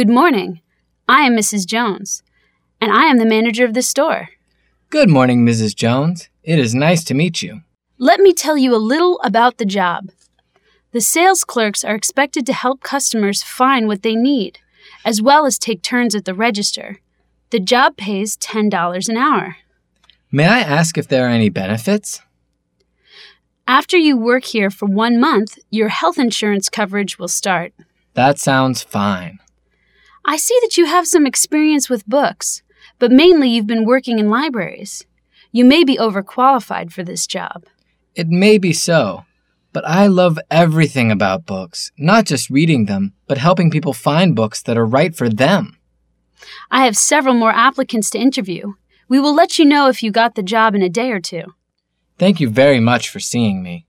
Good morning. I am Mrs. Jones, and I am the manager of the store. Good morning, Mrs. Jones. It is nice to meet you. Let me tell you a little about the job. The sales clerks are expected to help customers find what they need, as well as take turns at the register. The job pays $10 an hour. May I ask if there are any benefits? After you work here for one month, your health insurance coverage will start. That sounds fine. I see that you have some experience with books, but mainly you've been working in libraries. You may be overqualified for this job. It may be so, but I love everything about books, not just reading them, but helping people find books that are right for them. I have several more applicants to interview. We will let you know if you got the job in a day or two. Thank you very much for seeing me.